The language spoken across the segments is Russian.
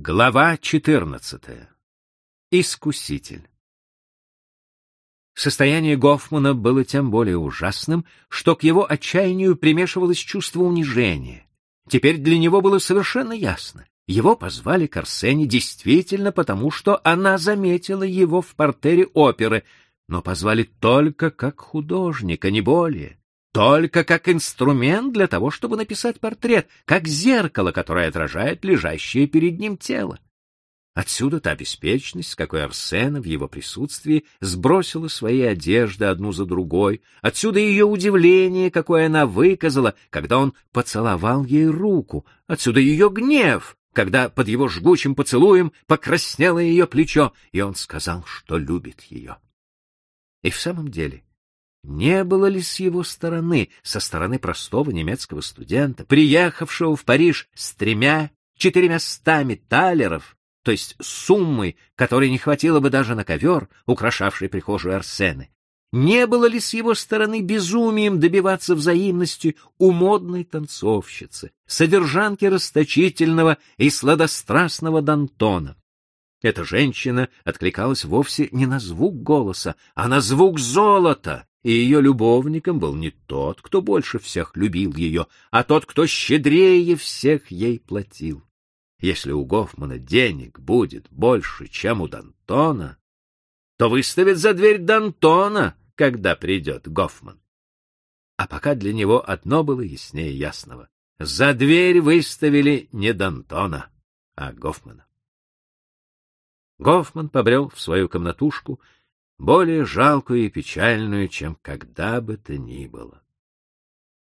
Глава 14. Искуситель. Состояние Гофмана было тем более ужасным, что к его отчаянию примешивалось чувство унижения. Теперь для него было совершенно ясно. Его позвали к Арсене действительно потому, что она заметила его в портере оперы, но позвали только как художника, не более только как инструмент для того, чтобы написать портрет, как зеркало, которое отражает лежащее перед ним тело. Отсюда та беспечность, с какой Арсена в его присутствии сбросила свои одежды одну за другой, отсюда ее удивление, какое она выказала, когда он поцеловал ей руку, отсюда ее гнев, когда под его жгучим поцелуем покраснело ее плечо, и он сказал, что любит ее. И в самом деле, не было ли с его стороны, со стороны простого немецкого студента, приехавшего в Париж с тремя, четырьмястами талеров, то есть суммой, которой не хватило бы даже на ковер, украшавший прихожую Арсены, не было ли с его стороны безумием добиваться взаимности у модной танцовщицы, содержанки расточительного и сладострастного Д'Антона? Эта женщина откликалась вовсе не на звук голоса, а на звук золота, и ее любовником был не тот, кто больше всех любил ее, а тот, кто щедрее всех ей платил. Если у Гофмана денег будет больше, чем у Д'Антона, то выставит за дверь Д'Антона, когда придет Гофман. А пока для него одно было яснее ясного. За дверь выставили не Д'Антона, а Гофмана. Гофман побрел в свою комнатушку более жалкую и печальную, чем когда бы то ни было.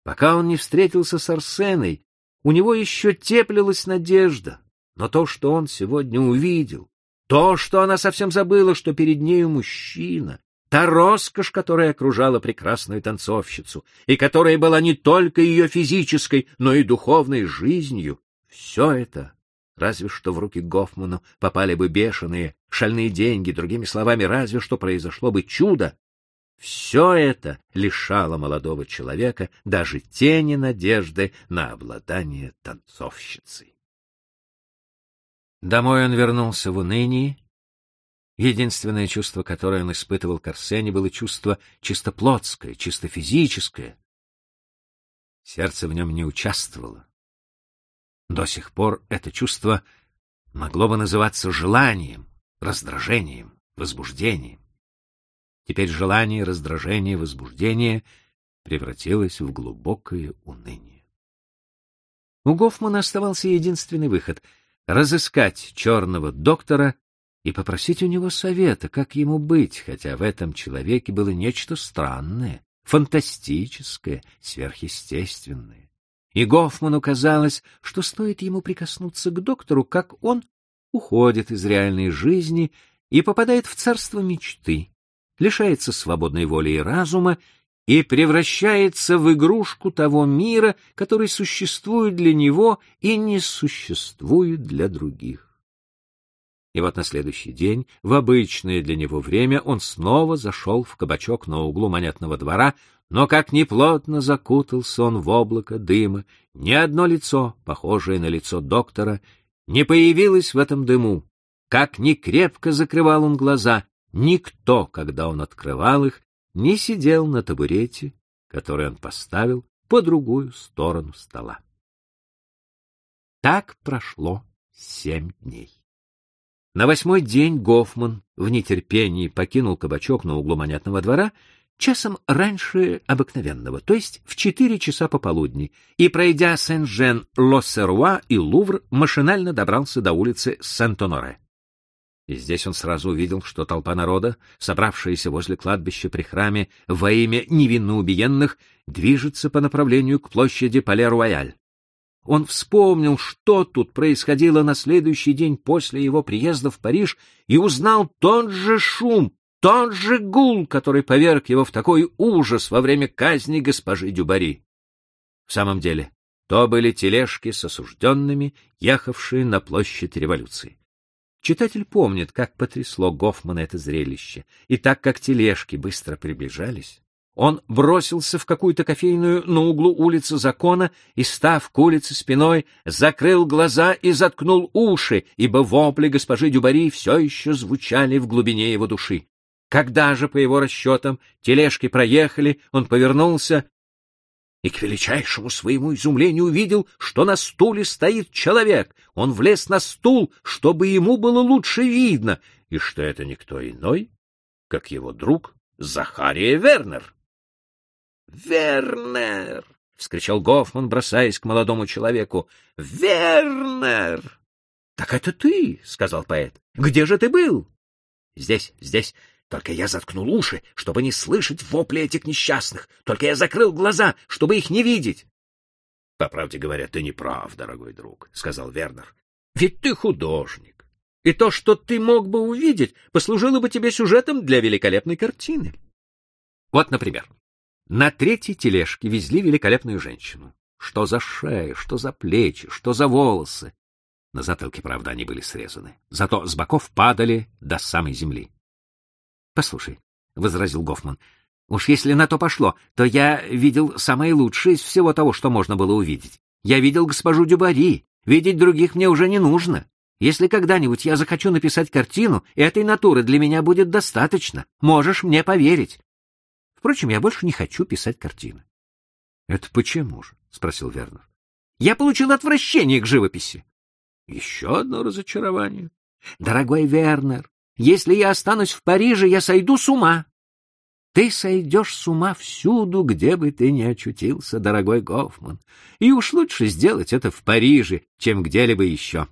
Пока он не встретился с Арсеной, у него еще теплилась надежда, но то, что он сегодня увидел, то, что она совсем забыла, что перед нею мужчина, та роскошь, которая окружала прекрасную танцовщицу, и которая была не только ее физической, но и духовной жизнью, все это Разве что в руки Гофману попали бы бешеные, шальные деньги, другими словами, разве что произошло бы чудо. Все это лишало молодого человека даже тени надежды на обладание танцовщицей. Домой он вернулся в унынии. Единственное чувство, которое он испытывал к Арсене, было чувство чисто плотское, чисто физическое. Сердце в нем не участвовало. До сих пор это чувство могло бы называться желанием, раздражением, возбуждением. Теперь желание, раздражение, возбуждение превратилось в глубокое уныние. У Гофмана оставался единственный выход — разыскать черного доктора и попросить у него совета, как ему быть, хотя в этом человеке было нечто странное, фантастическое, сверхъестественное и Гофману казалось, что стоит ему прикоснуться к доктору, как он уходит из реальной жизни и попадает в царство мечты, лишается свободной воли и разума и превращается в игрушку того мира, который существует для него и не существует для других. И вот на следующий день, в обычное для него время, он снова зашел в кабачок на углу монетного двора, но как ни плотно закутался он в облако дыма, ни одно лицо, похожее на лицо доктора, не появилось в этом дыму. Как ни крепко закрывал он глаза, никто, когда он открывал их, не сидел на табурете, который он поставил по другую сторону стола. Так прошло семь дней. На восьмой день Гофман в нетерпении покинул кабачок на углу монетного двора часом раньше обыкновенного, то есть в четыре часа пополудни, и, пройдя Сен-Жен, Лоссеруа и Лувр, машинально добрался до улицы Сент-Оноре. Здесь он сразу увидел, что толпа народа, собравшаяся возле кладбища при храме во имя невинно убиенных, движется по направлению к площади Пале-Руаяль. Он вспомнил, что тут происходило на следующий день после его приезда в Париж, и узнал тот же шум, тот же гул, который поверг его в такой ужас во время казни госпожи Дюбари. В самом деле, то были тележки с осужденными, ехавшие на площадь революции. Читатель помнит, как потрясло Гофмана это зрелище, и так как тележки быстро приближались, он бросился в какую-то кофейную на углу улицы Закона и, став к улице спиной, закрыл глаза и заткнул уши, ибо вопли госпожи Дюбари все еще звучали в глубине его души. Когда же, по его расчетам, тележки проехали, он повернулся и к величайшему своему изумлению увидел, что на стуле стоит человек. Он влез на стул, чтобы ему было лучше видно, и что это никто иной, как его друг Захария Вернер. «Вернер!» — вскричал Гофман, бросаясь к молодому человеку. «Вернер!» «Так это ты!» — сказал поэт. «Где же ты был?» «Здесь, здесь. Только я заткнул уши, чтобы не слышать вопли этих несчастных. Только я закрыл глаза, чтобы их не видеть. — По правде говоря, ты не прав, дорогой друг, — сказал Вернер. — Ведь ты художник. И то, что ты мог бы увидеть, послужило бы тебе сюжетом для великолепной картины. Вот, например, на третьей тележке везли великолепную женщину. Что за шея, что за плечи, что за волосы. На затылке, правда, они были срезаны. Зато с боков падали до самой земли. — Послушай, — возразил Гофман, — уж если на то пошло, то я видел самое лучшее из всего того, что можно было увидеть. Я видел госпожу Дюбари. Видеть других мне уже не нужно. Если когда-нибудь я захочу написать картину, этой натуры для меня будет достаточно. Можешь мне поверить. Впрочем, я больше не хочу писать картины. — Это почему же? — спросил Вернер. — Я получил отвращение к живописи. — Еще одно разочарование. — Дорогой Вернер, если я останусь в Париже, я сойду с ума. Ты сойдешь с ума всюду, где бы ты ни очутился, дорогой Гофман. И уж лучше сделать это в Париже, чем где-либо еще.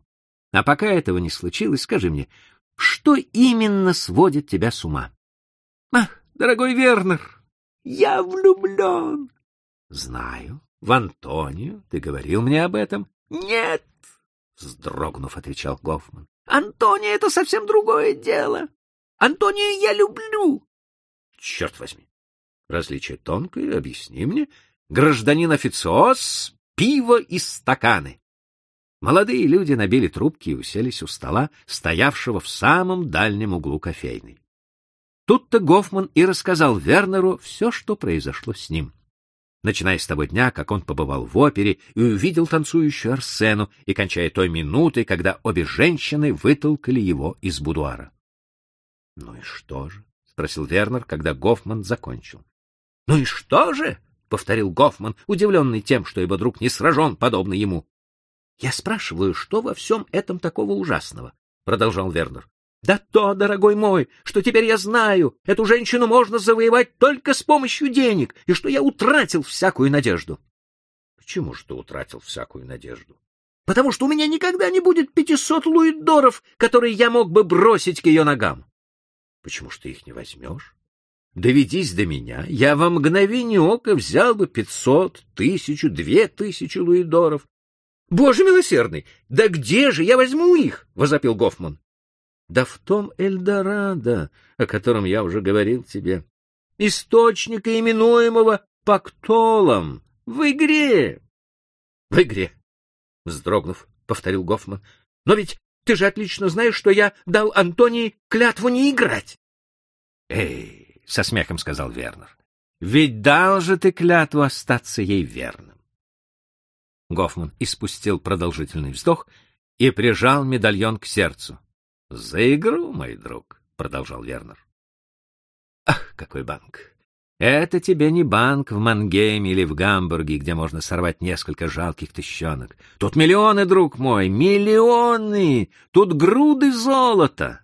А пока этого не случилось, скажи мне, что именно сводит тебя с ума? Ах, дорогой Вернер, я влюблен. Знаю. В Антонию. Ты говорил мне об этом? Нет, вздрогнув, отвечал Гофман. Антония — это совсем другое дело. Антонию я люблю. Черт возьми. Различие тонкое, объясни мне. Гражданин официоз, пиво и стаканы. Молодые люди набили трубки и уселись у стола, стоявшего в самом дальнем углу кофейной. Тут-то Гофман и рассказал Вернеру все, что произошло с ним начиная с того дня, как он побывал в опере и увидел танцующую Арсену, и кончая той минутой, когда обе женщины вытолкали его из будуара. — Ну и что же? — спросил Вернер, когда Гофман закончил. — Ну и что же? — повторил Гофман, удивленный тем, что его друг не сражен, подобно ему. — Я спрашиваю, что во всем этом такого ужасного? — продолжал Вернер. Да то, дорогой мой, что теперь я знаю, эту женщину можно завоевать только с помощью денег, и что я утратил всякую надежду. Почему же ты утратил всякую надежду? Потому что у меня никогда не будет пятисот луидоров, которые я мог бы бросить к ее ногам. Почему ж ты их не возьмешь? Доведись до меня, я во мгновение ока взял бы пятьсот, тысячу, две тысячи луидоров. Боже милосердный, да где же я возьму их? — возопил Гофман. Да в том Эльдорадо, о котором я уже говорил тебе. Источника, именуемого Пактолом, в игре. — В игре, — вздрогнув, повторил Гофман. — Но ведь ты же отлично знаешь, что я дал Антонии клятву не играть. — Эй, — со смехом сказал Вернер, — ведь дал же ты клятву остаться ей верным. Гофман испустил продолжительный вздох и прижал медальон к сердцу. — За игру, мой друг, — продолжал Вернер. — Ах, какой банк! Это тебе не банк в Мангейме или в Гамбурге, где можно сорвать несколько жалких тыщенок. Тут миллионы, друг мой, миллионы! Тут груды золота!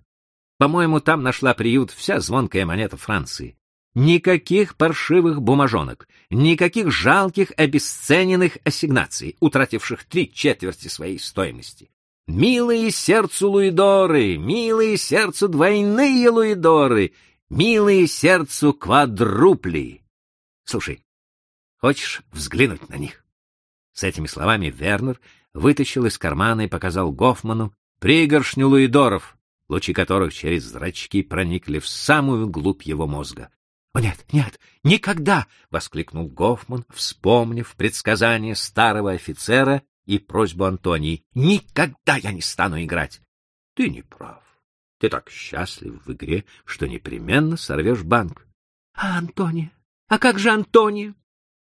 По-моему, там нашла приют вся звонкая монета Франции. Никаких паршивых бумажонок, никаких жалких обесцененных ассигнаций, утративших три четверти своей стоимости. Милые сердцу луидоры, милые сердцу двойные луидоры, милые сердцу квадрупли. Слушай, хочешь взглянуть на них? С этими словами Вернер вытащил из кармана и показал Гофману пригоршню луидоров, лучи которых через зрачки проникли в самую глубь его мозга. «О, нет, нет, никогда!» — воскликнул Гофман, вспомнив предсказание старого офицера и просьбу Антонии. «Никогда я не стану играть!» «Ты не прав. Ты так счастлив в игре, что непременно сорвешь банк». «А Антония? А как же Антония?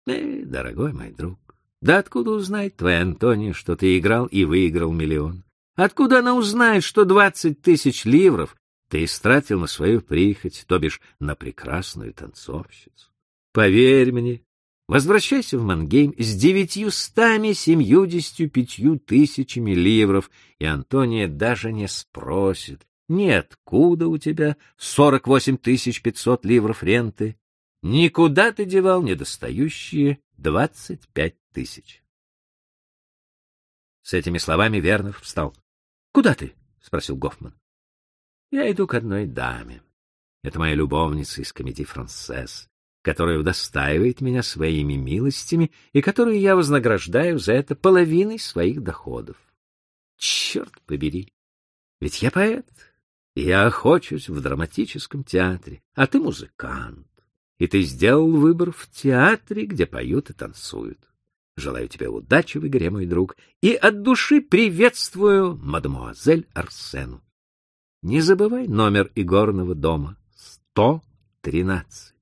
Э, дорогой мой друг, да откуда узнает твоя Антония, что ты играл и выиграл миллион? Откуда она узнает, что двадцать тысяч ливров ты истратил на свою прихоть, то бишь на прекрасную танцовщицу? Поверь мне, возвращайся в Мангейм с девятьюстами семьюдесятью пятью тысячами ливров, и Антония даже не спросит, нет, откуда у тебя сорок восемь тысяч пятьсот ливров ренты, никуда ты девал недостающие двадцать пять тысяч. С этими словами Вернер встал. — Куда ты? — спросил Гофман. — Я иду к одной даме. Это моя любовница из комедии «Францесс», которая удостаивает меня своими милостями и которую я вознаграждаю за это половиной своих доходов. Черт побери! Ведь я поэт, и я охочусь в драматическом театре, а ты музыкант, и ты сделал выбор в театре, где поют и танцуют. Желаю тебе удачи в игре, мой друг, и от души приветствую мадемуазель Арсену. Не забывай номер игорного дома — 113.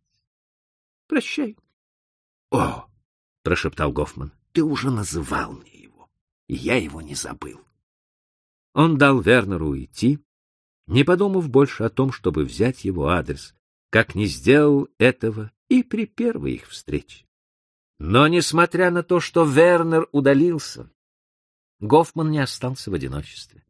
Прощай. — О, — прошептал Гофман, — ты уже называл мне его, и я его не забыл. Он дал Вернеру уйти, не подумав больше о том, чтобы взять его адрес, как не сделал этого и при первой их встрече. Но, несмотря на то, что Вернер удалился, Гофман не остался в одиночестве.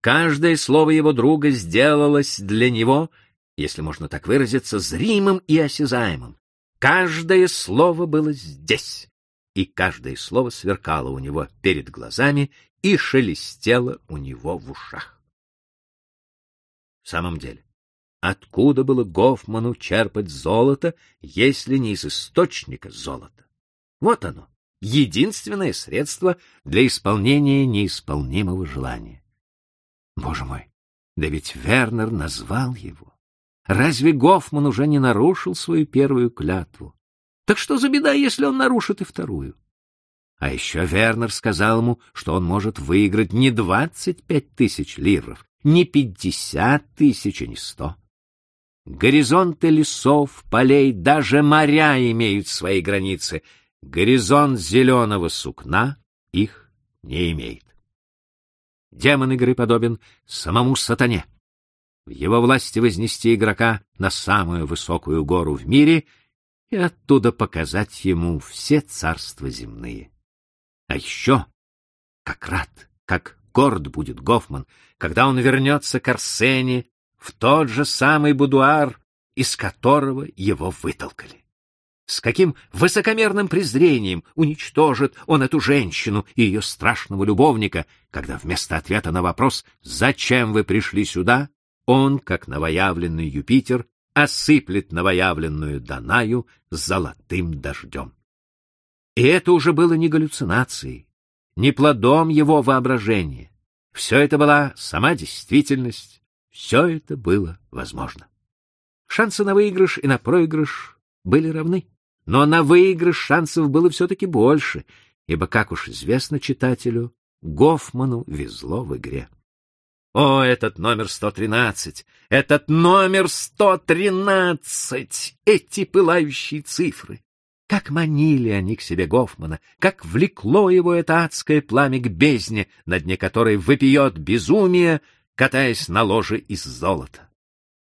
Каждое слово его друга сделалось для него, если можно так выразиться, зримым и осязаемым. Каждое слово было здесь, и каждое слово сверкало у него перед глазами и шелестело у него в ушах. В самом деле, откуда было Гофману черпать золото, если не из источника золота? Вот оно, единственное средство для исполнения неисполнимого желания. Боже мой, да ведь Вернер назвал его. Разве Гофман уже не нарушил свою первую клятву? Так что за беда, если он нарушит и вторую? А еще Вернер сказал ему, что он может выиграть не двадцать пять тысяч лиров, не пятьдесят тысяч, не сто. Горизонты лесов, полей, даже моря имеют свои границы, Горизонт зеленого сукна их не имеет. Демон игры подобен самому сатане. В его власти вознести игрока на самую высокую гору в мире и оттуда показать ему все царства земные. А еще, как рад, как горд будет Гофман, когда он вернется к Арсене в тот же самый будуар, из которого его вытолкали. С каким высокомерным презрением уничтожит он эту женщину и ее страшного любовника, когда вместо ответа на вопрос «Зачем вы пришли сюда?» Он, как новоявленный Юпитер, осыплет новоявленную Данаю золотым дождем. И это уже было не галлюцинацией, не плодом его воображения. Все это была сама действительность, все это было возможно. Шансы на выигрыш и на проигрыш были равны но на выигрыш шансов было все-таки больше, ибо, как уж известно читателю, Гофману везло в игре. О, этот номер 113! Этот номер 113! Эти пылающие цифры! Как манили они к себе Гофмана, как влекло его это адское пламя к бездне, на дне которой выпьет безумие, катаясь на ложе из золота.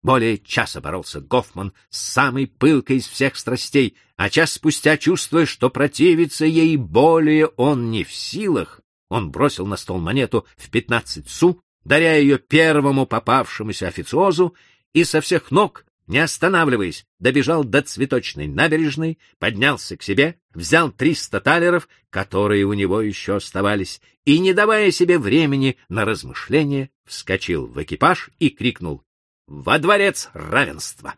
Более часа боролся Гофман с самой пылкой из всех страстей, а час спустя, чувствуя, что противиться ей более он не в силах, он бросил на стол монету в пятнадцать су, даря ее первому попавшемуся официозу, и со всех ног, не останавливаясь, добежал до цветочной набережной, поднялся к себе, взял триста талеров, которые у него еще оставались, и, не давая себе времени на размышления, вскочил в экипаж и крикнул во дворец равенства.